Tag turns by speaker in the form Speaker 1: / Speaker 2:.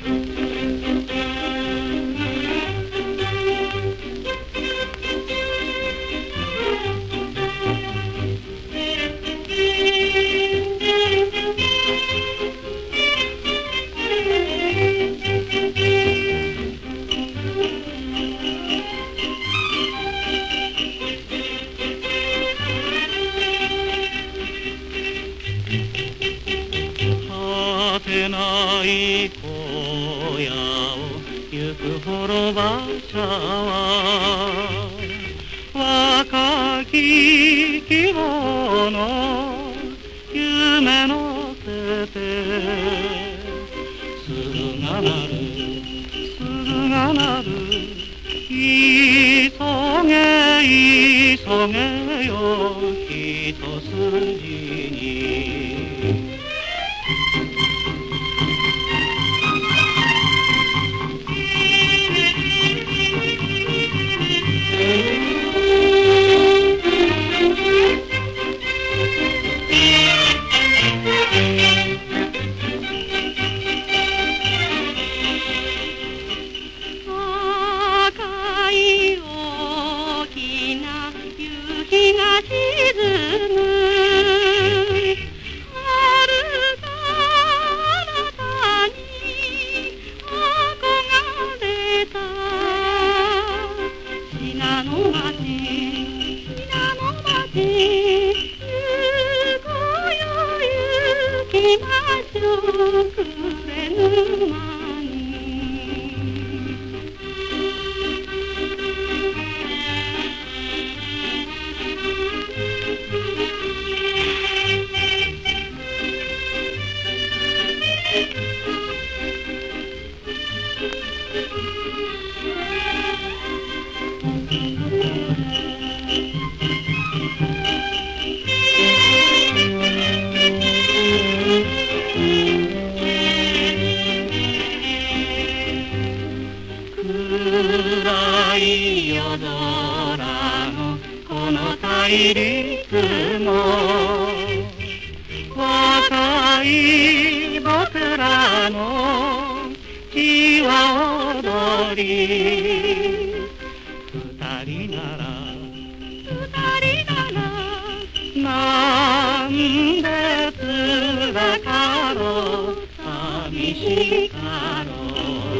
Speaker 1: 果てないく滅場者は若き希望の夢のせて。鈴が鳴る鈴が鳴る急げ急げよ一筋によ行きましょう暮れ沼。暗い夜空のこの大陸も若い僕らの血は踊り二人なら二人ならなんで辛かろう寂しかろう。